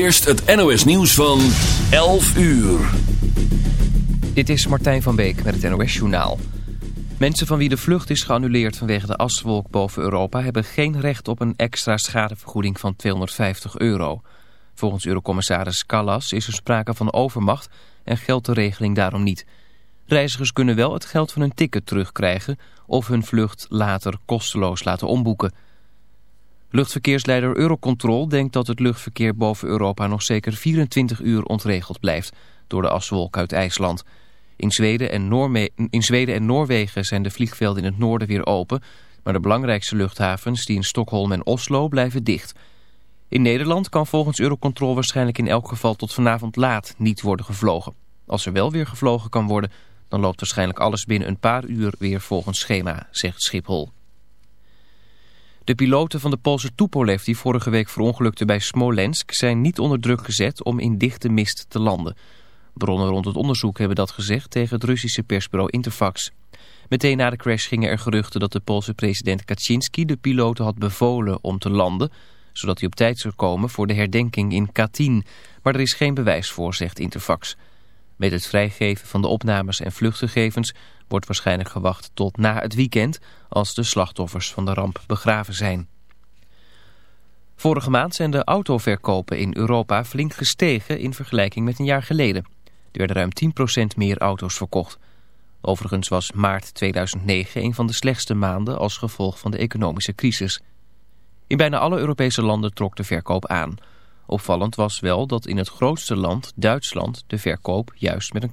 eerst het NOS nieuws van 11 uur. Dit is Martijn van Beek met het NOS Journaal. Mensen van wie de vlucht is geannuleerd vanwege de aswolk boven Europa... hebben geen recht op een extra schadevergoeding van 250 euro. Volgens Eurocommissaris Callas is er sprake van overmacht en geldt de regeling daarom niet. Reizigers kunnen wel het geld van hun ticket terugkrijgen... of hun vlucht later kosteloos laten omboeken... Luchtverkeersleider Eurocontrol denkt dat het luchtverkeer boven Europa nog zeker 24 uur ontregeld blijft door de aswolk uit IJsland. In Zweden, en in Zweden en Noorwegen zijn de vliegvelden in het noorden weer open, maar de belangrijkste luchthavens die in Stockholm en Oslo blijven dicht. In Nederland kan volgens Eurocontrol waarschijnlijk in elk geval tot vanavond laat niet worden gevlogen. Als er wel weer gevlogen kan worden, dan loopt waarschijnlijk alles binnen een paar uur weer volgens schema, zegt Schiphol. De piloten van de Poolse Tupolev die vorige week verongelukte bij Smolensk zijn niet onder druk gezet om in dichte mist te landen. Bronnen rond het onderzoek hebben dat gezegd tegen het Russische persbureau Interfax. Meteen na de crash gingen er geruchten dat de Poolse president Kaczynski de piloten had bevolen om te landen, zodat hij op tijd zou komen voor de herdenking in Katyn. Maar er is geen bewijs voor, zegt Interfax. Met het vrijgeven van de opnames en vluchtgegevens wordt waarschijnlijk gewacht tot na het weekend als de slachtoffers van de ramp begraven zijn. Vorige maand zijn de autoverkopen in Europa flink gestegen in vergelijking met een jaar geleden. Er werden ruim 10% meer auto's verkocht. Overigens was maart 2009 een van de slechtste maanden als gevolg van de economische crisis. In bijna alle Europese landen trok de verkoop aan. Opvallend was wel dat in het grootste land, Duitsland, de verkoop juist met een...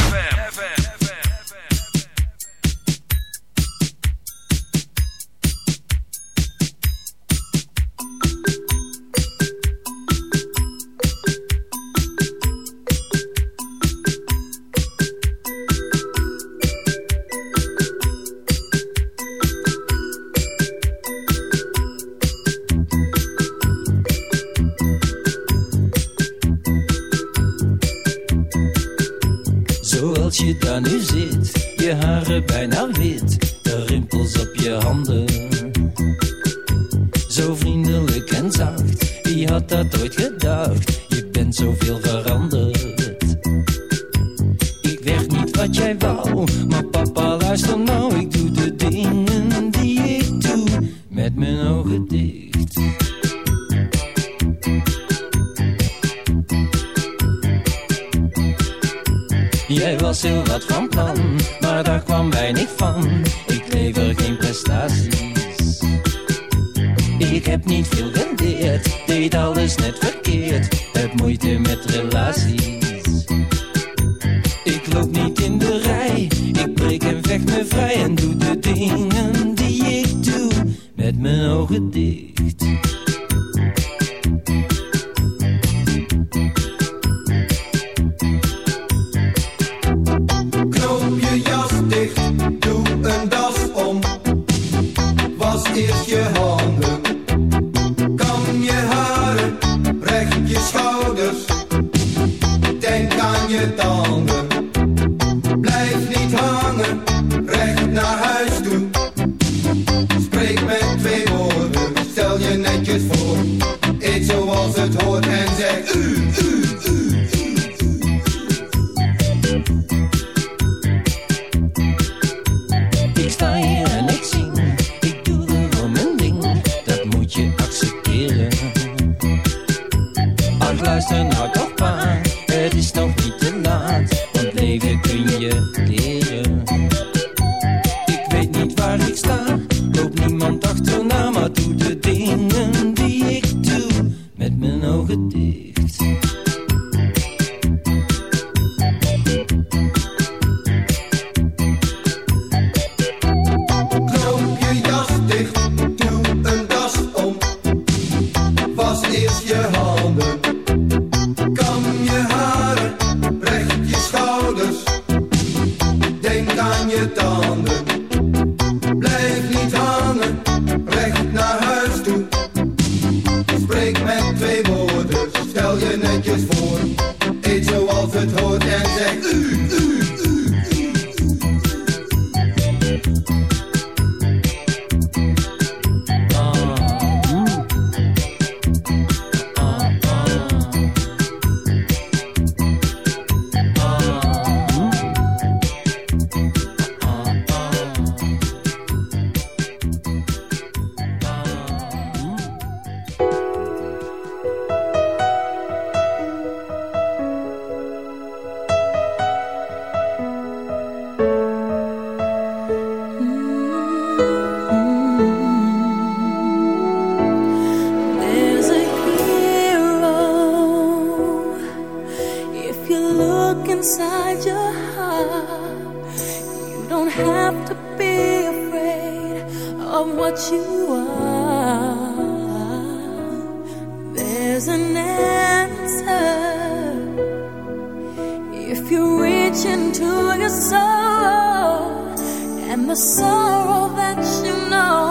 and naked fool. your heart. You don't have to be afraid of what you are. There's an answer if you reach into your soul and the sorrow that you know.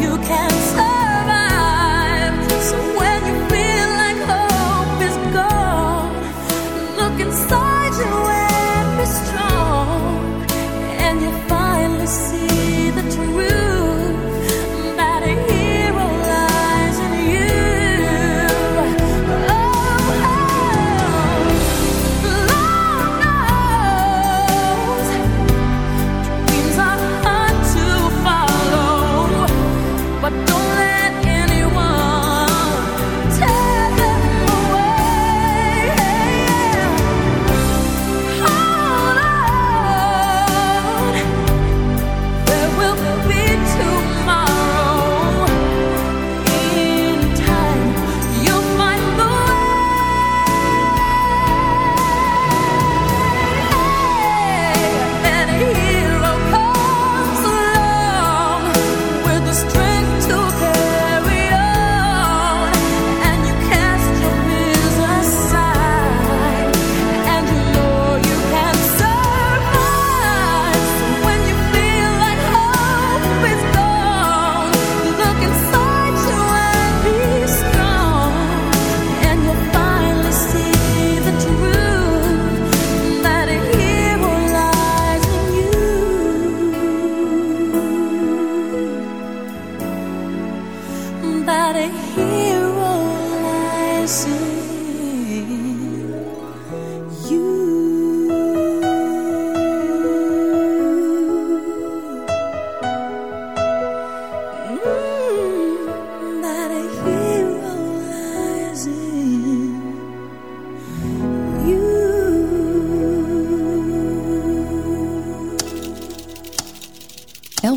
you can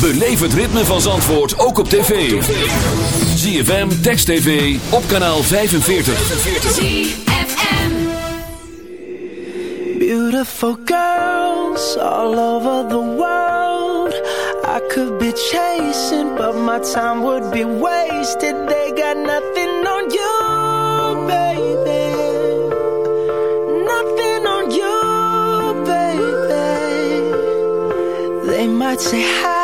Beleef het ritme van Zandvoort ook op tv. ZFM, Text TV, op kanaal 45. Beautiful girls all over the world. I could be chasing, but my time would be wasted. They got nothing on you, baby. Nothing on you, baby. They might say hi,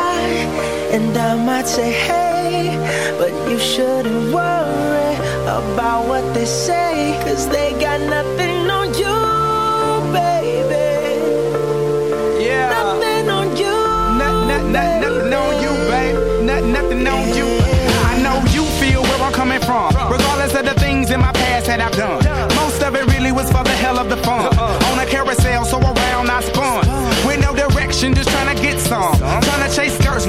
And I might say, hey, but you shouldn't worry about what they say, cause they got nothing on you, baby. Yeah. Nothing on you. Nothing on you, baby. Nothing on you. I know you feel where I'm coming from, regardless of the things in my past that I've done. Most of it really was for the hell of the fun. Uh-uh. On a carousel, so around I spun. With no direction, just trying to get some. Trying to chase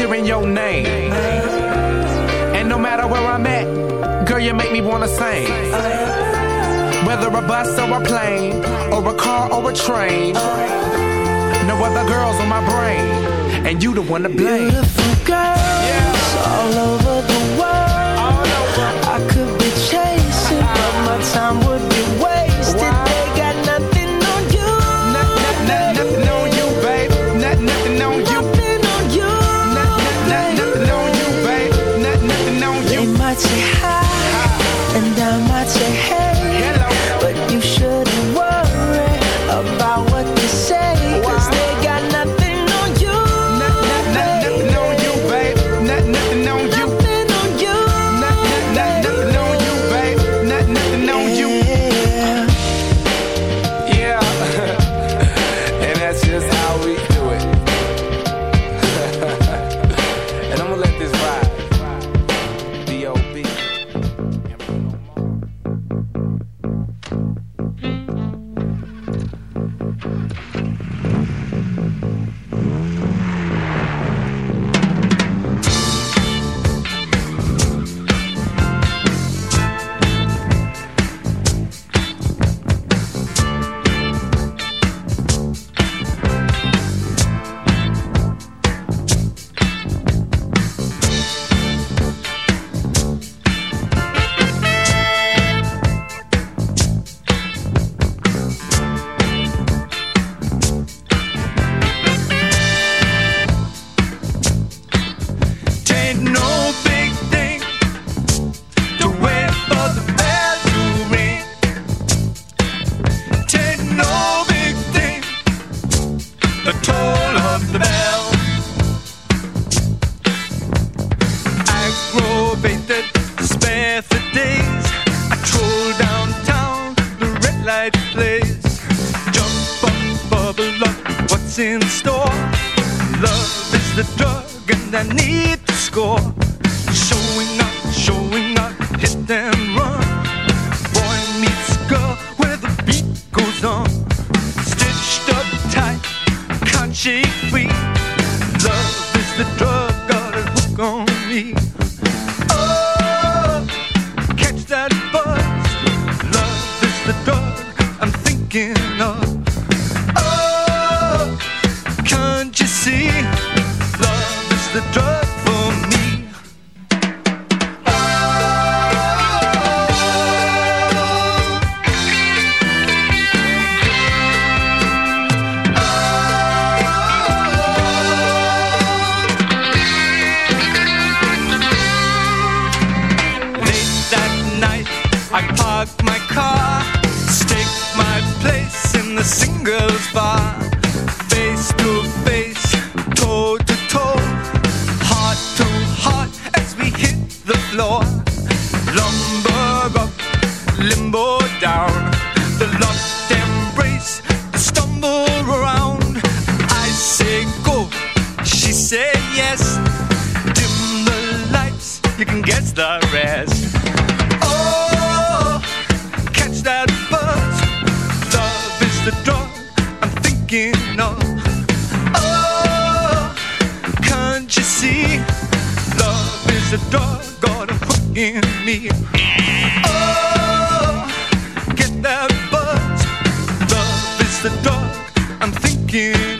hearing your name. And no matter where I'm at, girl, you make me wanna sing. Whether a bus or a plane, or a car or a train, no other girls on my brain, and you the one to blame. Beautiful girls yeah. all over the world. Over. I could be chasing, but my time. thinking of. Oh, can't you see? Love is a doggone hook in me. Oh, get that butt! Love is the dog I'm thinking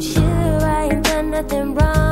sure I ain't done nothing wrong.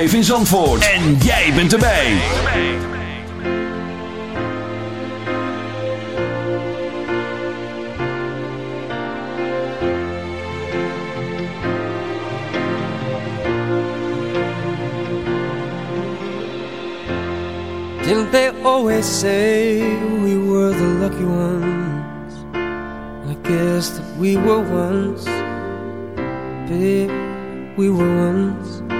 Live in Zandvoort. En jij bent erbij. Didn't they always say we were the lucky ones? I guess that we were once, babe, we were once.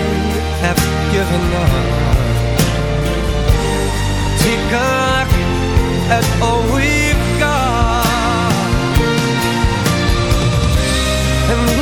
have given up. Take a look at all we've got. And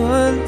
我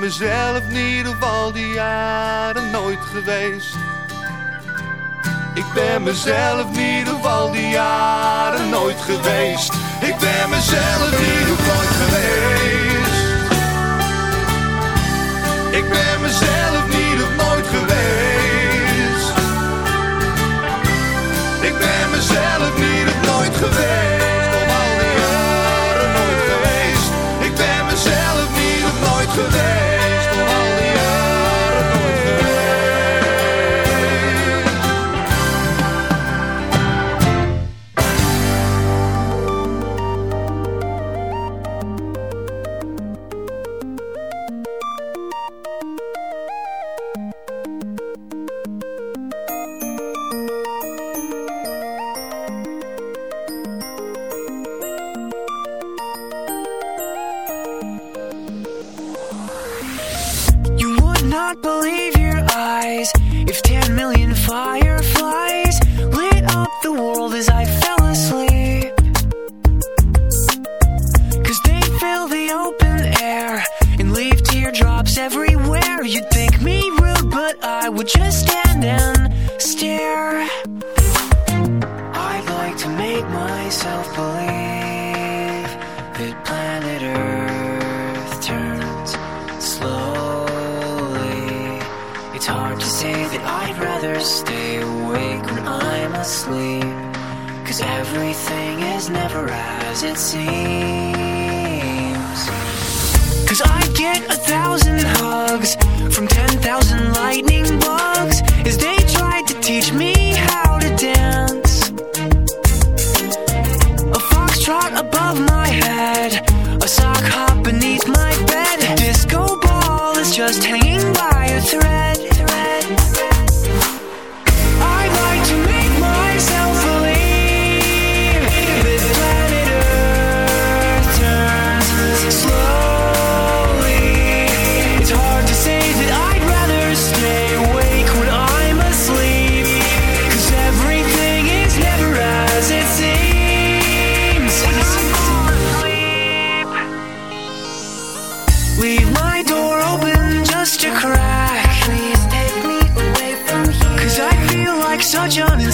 ben mezelf niet op al die jaren nooit geweest. Ik ben mezelf niet op al die jaren nooit geweest. Ik ben mezelf niet op nooit geweest. Ik ben mezelf niet op nooit geweest. Ik ben mezelf niet op nooit geweest. Johnny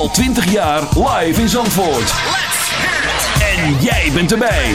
Al 20 jaar live in Zandvoort. Let's hear it. En jij bent erbij.